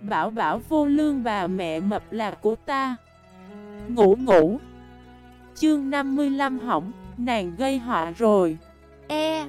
Bảo bảo vô lương bà mẹ mập là của ta. Ngủ ngủ. Chương 55 hỏng, Nàng gây họa rồi. E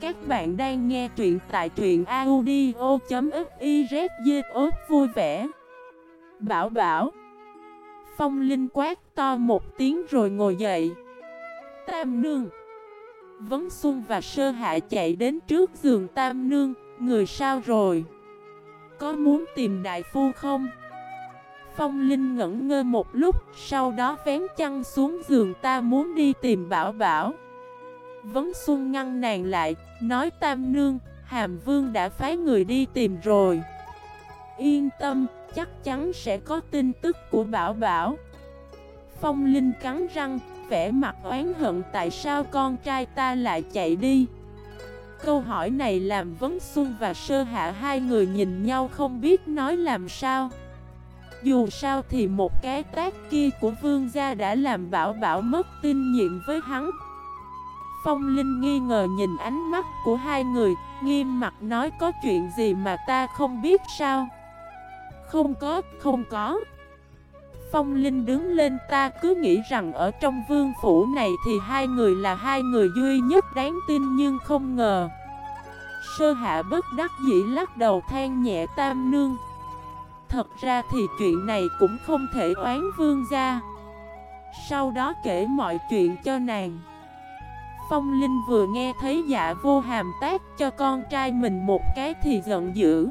Các bạn đang nghe truyện tại truyện audio.xyz vui vẻ. Bảo bảo. Phong Linh quát to một tiếng rồi ngồi dậy. Tam nương. Vấn Xuân và Sơ Hạ chạy đến trước giường Tam nương. Người sao rồi? Có muốn tìm đại phu không? Phong Linh ngẩn ngơ một lúc, Sau đó vén chăn xuống giường ta muốn đi tìm Bảo Bảo. Vấn Xuân ngăn nàng lại, Nói Tam Nương, Hàm Vương đã phái người đi tìm rồi. Yên tâm, Chắc chắn sẽ có tin tức của Bảo Bảo. Phong Linh cắn răng, vẻ mặt oán hận tại sao con trai ta lại chạy đi. Câu hỏi này làm Vấn Xuân và Sơ Hạ hai người nhìn nhau không biết nói làm sao. Dù sao thì một cái tác kia của vương gia đã làm Bảo Bảo mất tin nhiệm với hắn. Phong Linh nghi ngờ nhìn ánh mắt của hai người Nghiêm mặt nói có chuyện gì mà ta không biết sao? Không có, không có. Phong Linh đứng lên, ta cứ nghĩ rằng ở trong vương phủ này thì hai người là hai người duy nhất đáng tin nhưng không ngờ. Sơ hạ bất đắc dĩ lắc đầu than nhẹ tam nương. Thật ra thì chuyện này cũng không thể oán vương gia. Sau đó kể mọi chuyện cho nàng. Phong Linh vừa nghe thấy dạ vô hàm tác cho con trai mình một cái thì giận dữ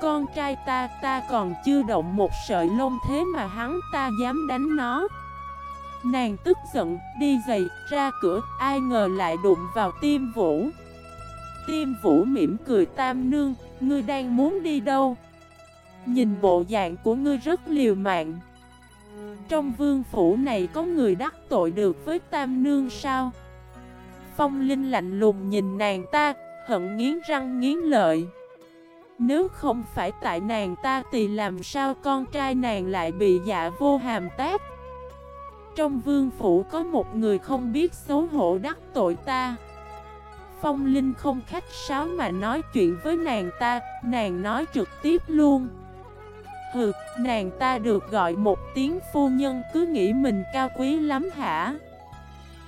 con trai ta, ta còn chưa động một sợi lông thế mà hắn ta dám đánh nó. Nàng tức giận, đi giày, ra cửa, ai ngờ lại đụng vào tim vũ. Tim vũ mỉm cười tam nương, ngươi đang muốn đi đâu? Nhìn bộ dạng của ngươi rất liều mạng. Trong vương phủ này có người đắc tội được với tam nương sao? Phong Linh lạnh lùng nhìn nàng ta, hận nghiến răng nghiến lợi nếu không phải tại nàng ta thì làm sao con trai nàng lại bị dạ vô hàm tác Trong vương phủ có một người không biết xấu hổ đắc tội ta. Phong Linh không khách sáo mà nói chuyện với nàng ta Nàng nói trực tiếp luôn. Hừ, nàng ta được gọi một tiếng phu nhân cứ nghĩ mình cao quý lắm hả?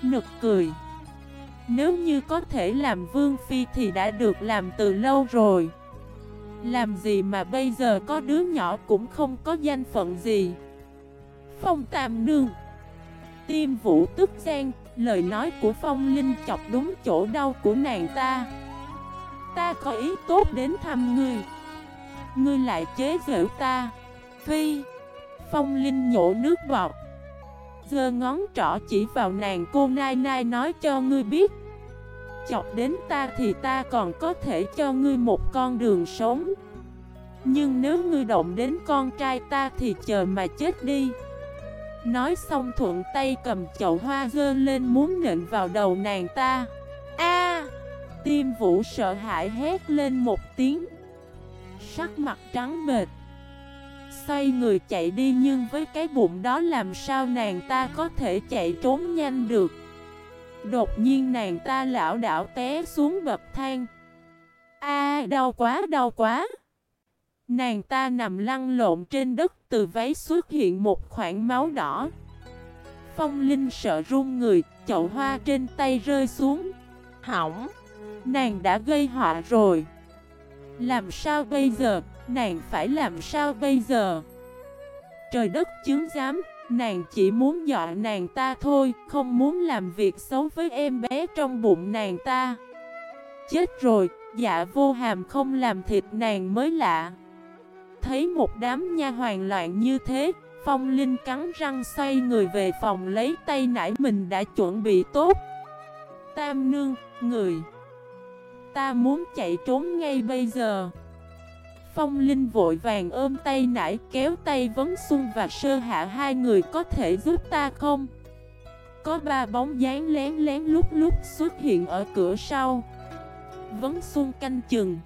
Nực cười. Nếu như có thể làm vương phi thì đã được làm từ lâu rồi làm gì mà bây giờ có đứa nhỏ cũng không có danh phận gì. Phong Tam Nương. Tiêm vũ tức gian Lời nói của Phong Linh chọc đúng chỗ đau của nàng ta. Ta có ý tốt đến thăm ngươi. Ngươi lại chế giễu ta. Phi. Phong Linh nhổ nước bọt. Giơ ngón trỏ chỉ vào nàng, cô Nai Nai nói cho ngươi biết chọc đến ta thì ta còn có thể cho ngươi một con đường sống. Nhưng nếu ngươi động đến con trai ta thì chờ mà chết đi. Nói xong thuận tay cầm chậu hoa dơ lên muốn nện vào đầu nàng ta. A! Tim vũ sợ hãi hét lên một tiếng. Sắc mặt trắng bệt Xoay người chạy đi nhưng với cái bụng đó làm sao nàng ta có thể chạy trốn nhanh được? Đột nhiên nàng ta lão đảo té xuống bậc thang. A đau quá đau quá. Nàng ta nằm lăn lộn trên đất từ váy xuất hiện một khoảng máu đỏ. Phong Linh sợ run người, chậu hoa trên tay rơi xuống. Hỏng. Nàng đã gây họa rồi. Làm sao bây giờ, nàng phải làm sao bây giờ? Trời đất chứng giám Nàng chỉ muốn dọa nàng ta thôi, không muốn làm việc xấu với em bé trong bụng nàng ta. Chết rồi, dạ vô hàm không làm thịt nàng mới lạ. Thấy một đám nha hoàn loạn như thế, Phong Linh cắn răng xoay người về phòng lấy tay nải mình đã chuẩn bị tốt. Tam nương, người. Ta muốn chạy trốn ngay bây giờ. Phong Linh vội vàng ôm tay nải kéo tay Vấn Xuân và Sơ Hạ, hai người có thể giúp ta không? Có ba bóng dáng lén lén lúc lúc xuất hiện ở cửa sau. Vấn Xuân canh chừng.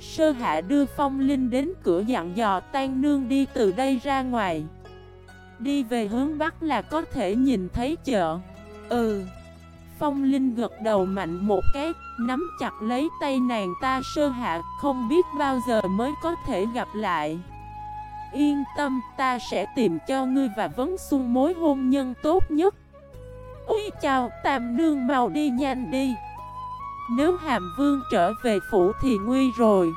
Sơ Hạ đưa Phong Linh đến cửa dặn dò tan nương đi từ đây ra ngoài. Đi về hướng Bắc là có thể nhìn thấy chợ. Ừ. Phong Linh gật đầu mạnh một cái, nắm chặt lấy tay nàng ta sơ hạ, không biết bao giờ mới có thể gặp lại. Yên tâm, ta sẽ tìm cho ngươi và vấn xuân mối hôn nhân tốt nhất. Úi chào, Tam Nương mau đi nhanh đi. Nếu Hàm Vương trở về phủ thì nguy rồi.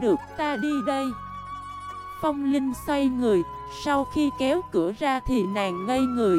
Được ta đi đây. Phong Linh xoay người, sau khi kéo cửa ra thì nàng ngây người.